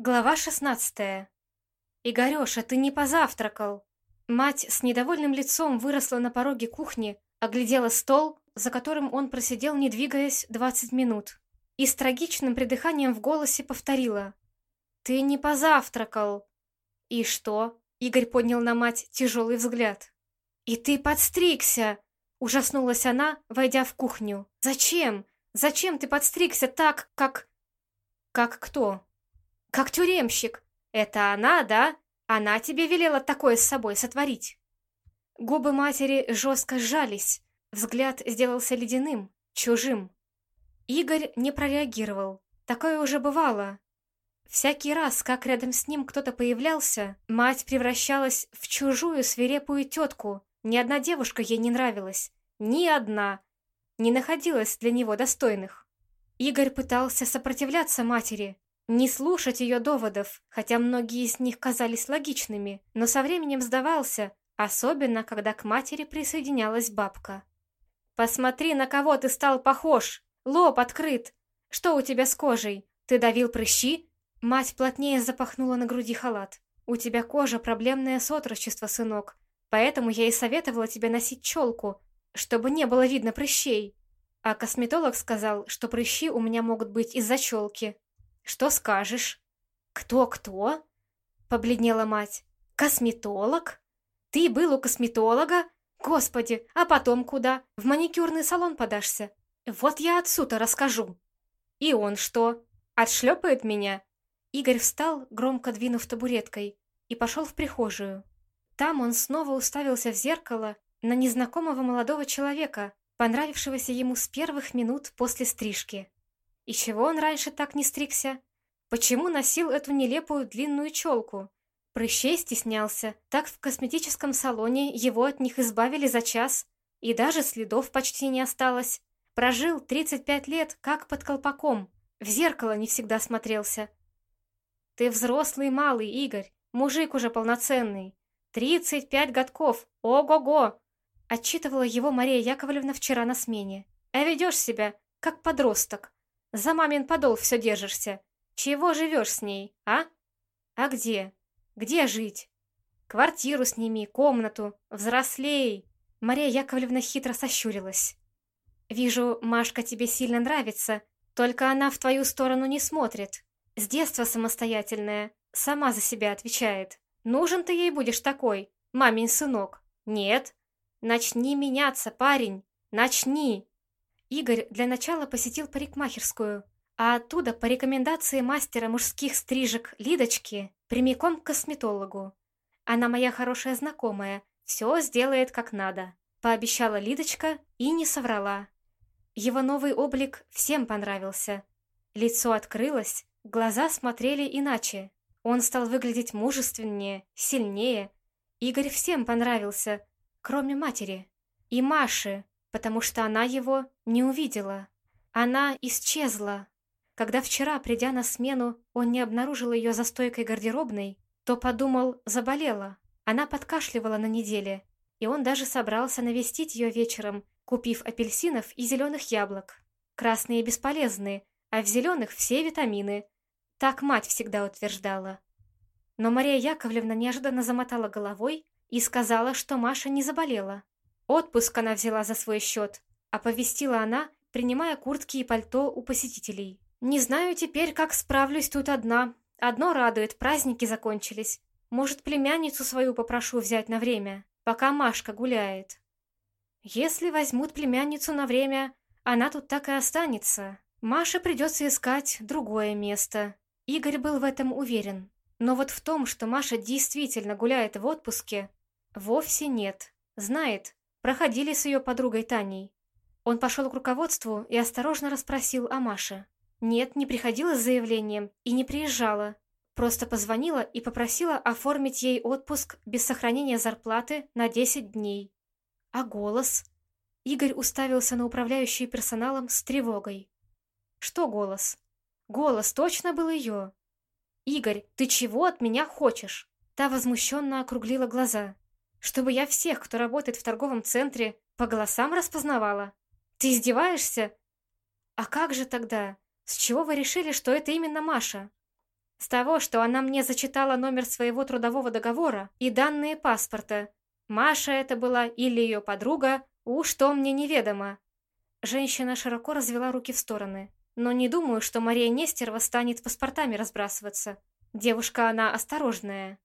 Глава шестнадцатая. «Игореша, ты не позавтракал!» Мать с недовольным лицом выросла на пороге кухни, оглядела стол, за которым он просидел, не двигаясь, двадцать минут, и с трагичным придыханием в голосе повторила. «Ты не позавтракал!» «И что?» — Игорь поднял на мать тяжелый взгляд. «И ты подстригся!» — ужаснулась она, войдя в кухню. «Зачем? Зачем ты подстригся так, как...» «Как кто?» «Как тюремщик. Это она, да? Она тебе велела такое с собой сотворить?» Губы матери жестко сжались. Взгляд сделался ледяным, чужим. Игорь не прореагировал. Такое уже бывало. Всякий раз, как рядом с ним кто-то появлялся, мать превращалась в чужую свирепую тетку. Ни одна девушка ей не нравилась. Ни одна. Не находилась для него достойных. Игорь пытался сопротивляться матери, не слушать ее доводов, хотя многие из них казались логичными, но со временем сдавался, особенно когда к матери присоединялась бабка. «Посмотри, на кого ты стал похож! Лоб открыт! Что у тебя с кожей? Ты давил прыщи?» Мать плотнее запахнула на груди халат. «У тебя кожа проблемное с отрочества, сынок, поэтому я и советовала тебе носить челку, чтобы не было видно прыщей. А косметолог сказал, что прыщи у меня могут быть из-за челки». Что скажешь? Кто-кто? Побледнела мать. Косметолог? Ты был у косметолога? Господи, а потом куда? В маникюрный салон подашься? Вот я отсюда расскажу. И он что? Отшлепает меня? Игорь встал, громко двинув табуреткой, и пошел в прихожую. Там он снова уставился в зеркало на незнакомого молодого человека, понравившегося ему с первых минут после стрижки. И чего он раньше так не стригся? Почему носил эту нелепую длинную челку? Прыщей стеснялся. Так в косметическом салоне его от них избавили за час. И даже следов почти не осталось. Прожил 35 лет, как под колпаком. В зеркало не всегда смотрелся. Ты взрослый малый, Игорь. Мужик уже полноценный. 35 годков. Ого-го! Отчитывала его Мария Яковлевна вчера на смене. А ведешь себя, как подросток. За мамин подол все держишься. Чего живешь с ней, а? А где? Где жить? Квартиру сними, комнату, взрослей. Мария Яковлевна хитро сощурилась. Вижу, Машка тебе сильно нравится, только она в твою сторону не смотрит. С детства самостоятельная, сама за себя отвечает. Нужен ты ей будешь такой, мамин сынок? Нет. Начни меняться, парень, начни. Игорь для начала посетил парикмахерскую, а оттуда по рекомендации мастера мужских стрижек Лидочки прямиком к косметологу. Она моя хорошая знакомая, все сделает как надо. Пообещала Лидочка и не соврала. Его новый облик всем понравился. Лицо открылось, глаза смотрели иначе. Он стал выглядеть мужественнее, сильнее. Игорь всем понравился, кроме матери. И Маши, потому что она его не увидела. Она исчезла. Когда вчера, придя на смену, он не обнаружил ее за стойкой гардеробной, то подумал, заболела. Она подкашливала на неделе, и он даже собрался навестить ее вечером, купив апельсинов и зеленых яблок. Красные бесполезны, а в зеленых все витамины. Так мать всегда утверждала. Но Мария Яковлевна неожиданно замотала головой и сказала, что Маша не заболела. Отпуск она взяла за свой счет, оповестила она, принимая куртки и пальто у посетителей. «Не знаю теперь, как справлюсь тут одна. Одно радует, праздники закончились. Может, племянницу свою попрошу взять на время, пока Машка гуляет. Если возьмут племянницу на время, она тут так и останется. Маше придется искать другое место». Игорь был в этом уверен. Но вот в том, что Маша действительно гуляет в отпуске, вовсе нет. Знает, проходили с ее подругой Таней. Он пошел к руководству и осторожно расспросил о Маше. Нет, не приходила с заявлением и не приезжала. Просто позвонила и попросила оформить ей отпуск без сохранения зарплаты на 10 дней. А голос? Игорь уставился на управляющий персоналом с тревогой. Что голос? Голос точно был ее. «Игорь, ты чего от меня хочешь?» Та возмущенно округлила глаза. Чтобы я всех, кто работает в торговом центре, по голосам распознавала? Ты издеваешься? А как же тогда? С чего вы решили, что это именно Маша? С того, что она мне зачитала номер своего трудового договора и данные паспорта. Маша это была или ее подруга, уж то мне неведомо. Женщина широко развела руки в стороны. Но не думаю, что Мария Нестерова станет паспортами разбрасываться. Девушка она осторожная.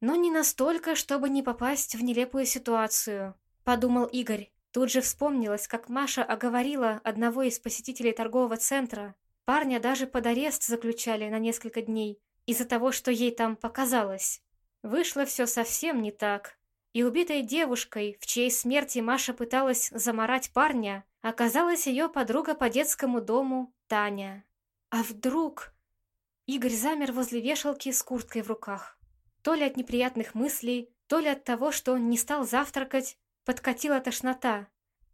Но не настолько, чтобы не попасть в нелепую ситуацию, подумал Игорь. Тут же вспомнилось, как Маша оговорила одного из посетителей торгового центра. Парня даже под арест заключали на несколько дней из-за того, что ей там показалось. Вышло все совсем не так. И убитой девушкой, в чьей смерти Маша пыталась заморать парня, оказалась ее подруга по детскому дому Таня. А вдруг... Игорь замер возле вешалки с курткой в руках. То ли от неприятных мыслей, то ли от того, что он не стал завтракать, подкатила тошнота.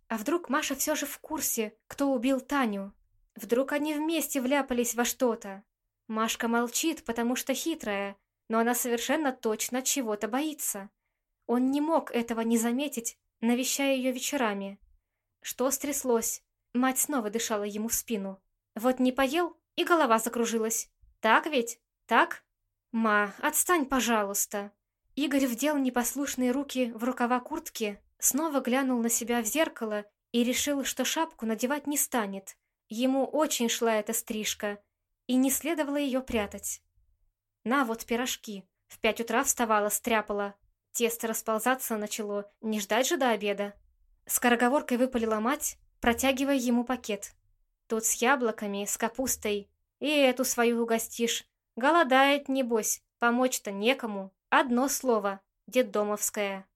А вдруг Маша все же в курсе, кто убил Таню? Вдруг они вместе вляпались во что-то? Машка молчит, потому что хитрая, но она совершенно точно чего-то боится. Он не мог этого не заметить, навещая ее вечерами. Что стряслось? Мать снова дышала ему в спину. Вот не поел, и голова закружилась. Так ведь? Так? Ма, отстань, пожалуйста. Игорь вдел непослушные руки в рукава куртки, снова глянул на себя в зеркало и решил, что шапку надевать не станет. Ему очень шла эта стрижка, и не следовало ее прятать. На вот пирожки. В пять утра вставала, стряпала. Тесто расползаться начало, не ждать же до обеда. Скороговоркой выпалила мать, протягивая ему пакет. Тут с яблоками, с капустой. И эту свою угостишь. Голодает, небось, помочь-то некому. Одно слово — детдомовское.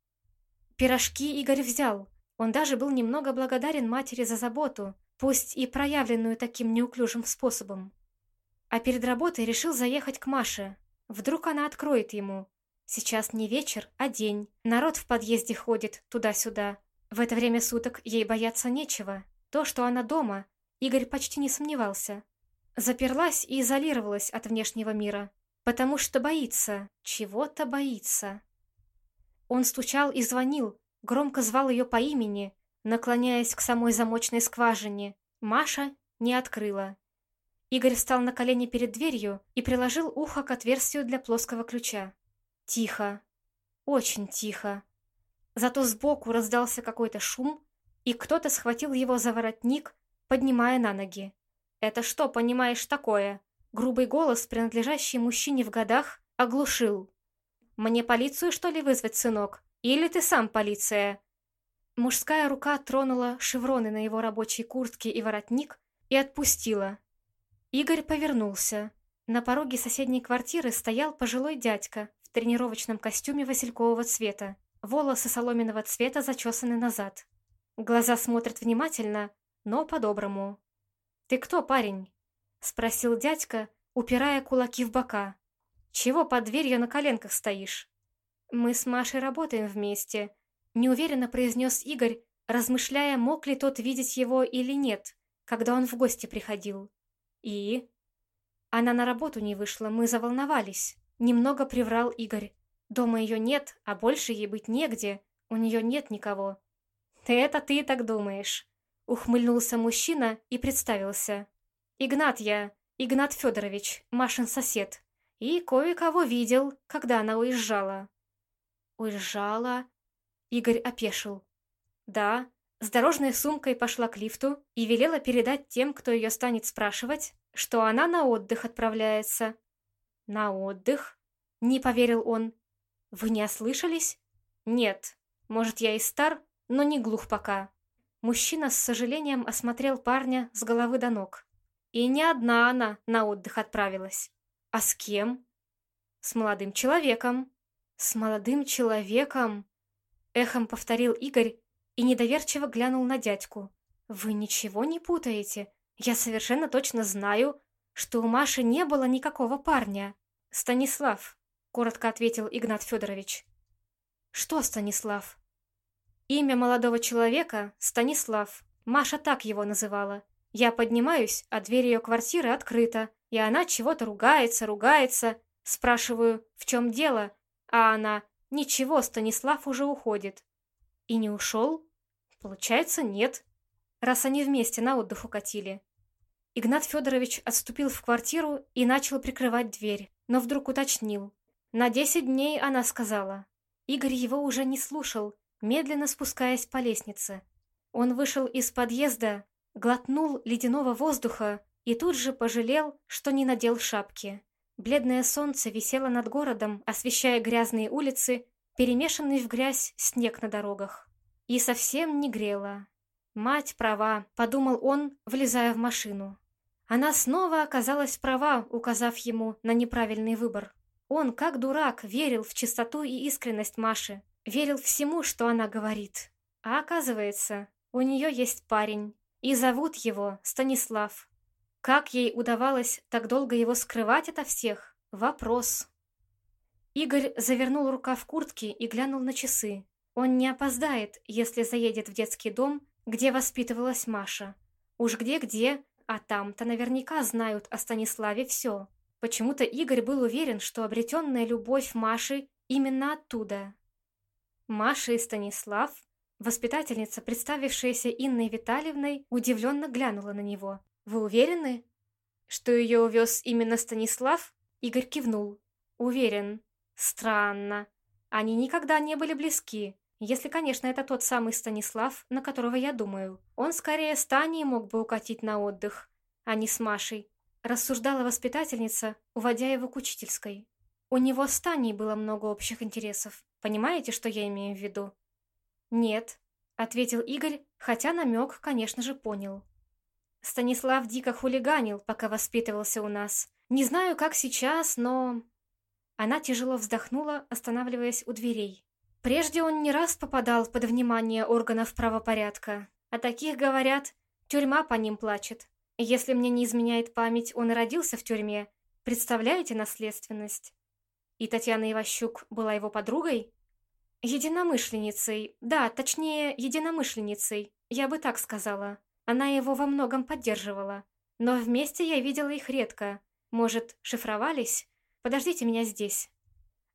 Пирожки Игорь взял. Он даже был немного благодарен матери за заботу, пусть и проявленную таким неуклюжим способом. А перед работой решил заехать к Маше. Вдруг она откроет ему. Сейчас не вечер, а день. Народ в подъезде ходит туда-сюда. В это время суток ей бояться нечего. То, что она дома, Игорь почти не сомневался. Заперлась и изолировалась от внешнего мира, потому что боится, чего-то боится. Он стучал и звонил, громко звал ее по имени, наклоняясь к самой замочной скважине. Маша не открыла. Игорь встал на колени перед дверью и приложил ухо к отверстию для плоского ключа. Тихо. Очень тихо. Зато сбоку раздался какой-то шум, и кто-то схватил его за воротник, поднимая на ноги. «Это что, понимаешь, такое?» Грубый голос, принадлежащий мужчине в годах, оглушил. «Мне полицию, что ли, вызвать, сынок? Или ты сам полиция?» Мужская рука тронула шевроны на его рабочей куртке и воротник и отпустила. Игорь повернулся. На пороге соседней квартиры стоял пожилой дядька в тренировочном костюме василькового цвета. Волосы соломенного цвета зачесаны назад. Глаза смотрят внимательно, но по-доброму. «Ты кто, парень?» — спросил дядька, упирая кулаки в бока. «Чего под дверью на коленках стоишь?» «Мы с Машей работаем вместе», — неуверенно произнес Игорь, размышляя, мог ли тот видеть его или нет, когда он в гости приходил. «И?» «Она на работу не вышла, мы заволновались», — немного приврал Игорь. Дома ее нет, а больше ей быть негде. У нее нет никого. «Это ты так думаешь», — ухмыльнулся мужчина и представился. «Игнат я, Игнат Федорович, Машин сосед. И кое-кого видел, когда она уезжала». «Уезжала?» Игорь опешил. «Да, с дорожной сумкой пошла к лифту и велела передать тем, кто ее станет спрашивать, что она на отдых отправляется». «На отдых?» — не поверил он. «Вы не ослышались?» «Нет. Может, я и стар, но не глух пока». Мужчина с сожалением осмотрел парня с головы до ног. И не одна она на отдых отправилась. А с кем? С молодым человеком. С молодым человеком? Эхом повторил Игорь и недоверчиво глянул на дядьку. Вы ничего не путаете? Я совершенно точно знаю, что у Маши не было никакого парня. Станислав. — коротко ответил Игнат Федорович. «Что Станислав?» «Имя молодого человека — Станислав. Маша так его называла. Я поднимаюсь, а дверь ее квартиры открыта, и она чего-то ругается, ругается. Спрашиваю, в чем дело, а она «Ничего, Станислав уже уходит». «И не ушел?» «Получается, нет, раз они вместе на отдых укатили». Игнат Федорович отступил в квартиру и начал прикрывать дверь, но вдруг уточнил. На десять дней она сказала. Игорь его уже не слушал, медленно спускаясь по лестнице. Он вышел из подъезда, глотнул ледяного воздуха и тут же пожалел, что не надел шапки. Бледное солнце висело над городом, освещая грязные улицы, перемешанный в грязь снег на дорогах. И совсем не грело. «Мать права», — подумал он, влезая в машину. Она снова оказалась права, указав ему на неправильный выбор. Он, как дурак, верил в чистоту и искренность Маши, верил всему, что она говорит. А оказывается, у нее есть парень, и зовут его Станислав. Как ей удавалось так долго его скрывать ото всех? Вопрос. Игорь завернул рука в куртки и глянул на часы. Он не опоздает, если заедет в детский дом, где воспитывалась Маша. Уж где-где, а там-то наверняка знают о Станиславе все. Почему-то Игорь был уверен, что обретенная любовь Маши именно оттуда. Маша и Станислав, воспитательница, представившаяся Инной Витальевной, удивленно глянула на него. «Вы уверены?» «Что ее увез именно Станислав?» Игорь кивнул. «Уверен. Странно. Они никогда не были близки. Если, конечно, это тот самый Станислав, на которого я думаю. Он скорее с Таней мог бы укатить на отдых, а не с Машей. Рассуждала воспитательница, уводя его к учительской. У него с Таней было много общих интересов. Понимаете, что я имею в виду? «Нет», — ответил Игорь, хотя намек, конечно же, понял. Станислав дико хулиганил, пока воспитывался у нас. Не знаю, как сейчас, но... Она тяжело вздохнула, останавливаясь у дверей. Прежде он не раз попадал под внимание органов правопорядка. О таких говорят, тюрьма по ним плачет. Если мне не изменяет память, он родился в тюрьме. Представляете наследственность? И Татьяна Иващук была его подругой? Единомышленницей. Да, точнее, единомышленницей. Я бы так сказала. Она его во многом поддерживала. Но вместе я видела их редко. Может, шифровались? Подождите меня здесь.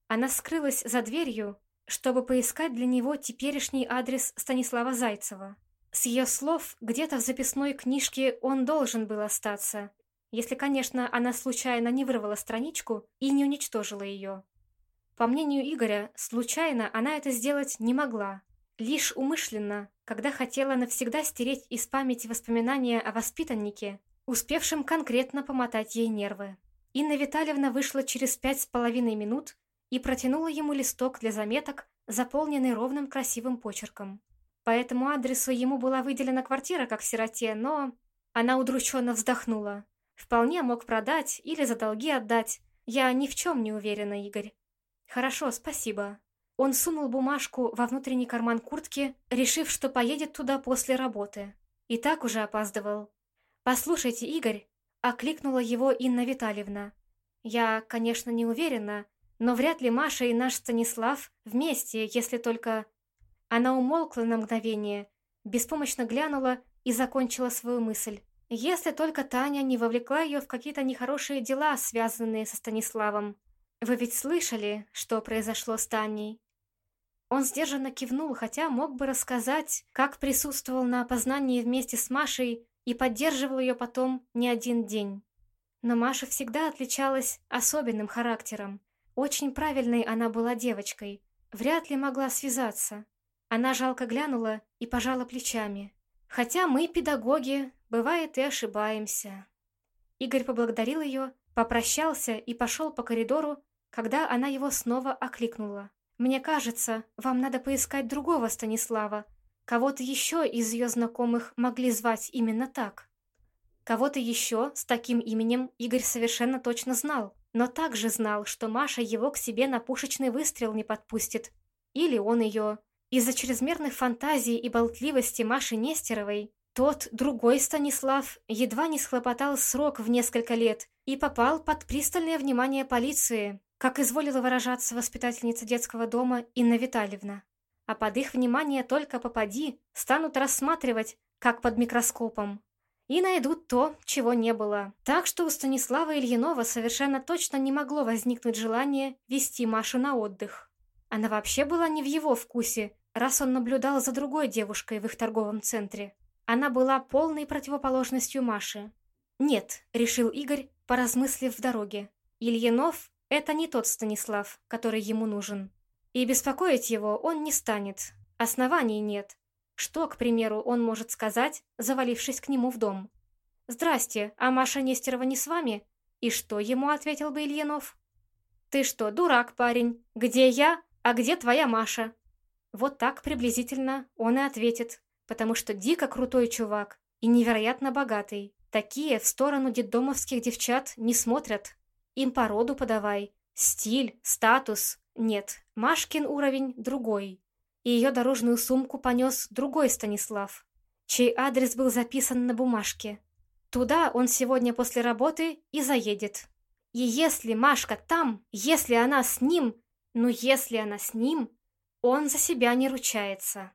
Она скрылась за дверью, чтобы поискать для него теперешний адрес Станислава Зайцева. С ее слов, где-то в записной книжке он должен был остаться, если, конечно, она случайно не вырвала страничку и не уничтожила ее. По мнению Игоря, случайно она это сделать не могла, лишь умышленно, когда хотела навсегда стереть из памяти воспоминания о воспитаннике, успевшем конкретно помотать ей нервы. Инна Витальевна вышла через пять с половиной минут и протянула ему листок для заметок, заполненный ровным красивым почерком. По этому адресу ему была выделена квартира как сироте, но... Она удрученно вздохнула. Вполне мог продать или за долги отдать. Я ни в чем не уверена, Игорь. Хорошо, спасибо. Он сунул бумажку во внутренний карман куртки, решив, что поедет туда после работы. И так уже опаздывал. «Послушайте, Игорь», — окликнула его Инна Витальевна. «Я, конечно, не уверена, но вряд ли Маша и наш Станислав вместе, если только... Она умолкла на мгновение, беспомощно глянула и закончила свою мысль. Если только Таня не вовлекла ее в какие-то нехорошие дела, связанные со Станиславом. Вы ведь слышали, что произошло с Таней? Он сдержанно кивнул, хотя мог бы рассказать, как присутствовал на опознании вместе с Машей и поддерживал ее потом не один день. Но Маша всегда отличалась особенным характером. Очень правильной она была девочкой, вряд ли могла связаться. Она жалко глянула и пожала плечами. Хотя мы, педагоги, бывает и ошибаемся. Игорь поблагодарил ее, попрощался и пошел по коридору, когда она его снова окликнула. «Мне кажется, вам надо поискать другого Станислава. Кого-то еще из ее знакомых могли звать именно так». Кого-то еще с таким именем Игорь совершенно точно знал но также знал, что Маша его к себе на пушечный выстрел не подпустит. Или он ее. Из-за чрезмерных фантазий и болтливости Маши Нестеровой тот, другой Станислав, едва не схлопотал срок в несколько лет и попал под пристальное внимание полиции, как изволила выражаться воспитательница детского дома Инна Витальевна. А под их внимание только попади, станут рассматривать, как под микроскопом и найдут то, чего не было. Так что у Станислава Ильинова совершенно точно не могло возникнуть желание вести Машу на отдых. Она вообще была не в его вкусе, раз он наблюдал за другой девушкой в их торговом центре. Она была полной противоположностью Маши. «Нет», — решил Игорь, поразмыслив в дороге. «Ильинов — это не тот Станислав, который ему нужен. И беспокоить его он не станет. Оснований нет. Что, к примеру, он может сказать, завалившись к нему в дом? «Здрасте, а Маша Нестерова не с вами?» И что ему ответил бы Ильинов? «Ты что, дурак, парень? Где я, а где твоя Маша?» Вот так приблизительно он и ответит, потому что дико крутой чувак и невероятно богатый. Такие в сторону детдомовских девчат не смотрят. Им породу подавай, стиль, статус. Нет, Машкин уровень другой. И ее дорожную сумку понес другой Станислав, чей адрес был записан на бумажке. Туда он сегодня после работы и заедет. И если Машка там, если она с ним, ну если она с ним, он за себя не ручается.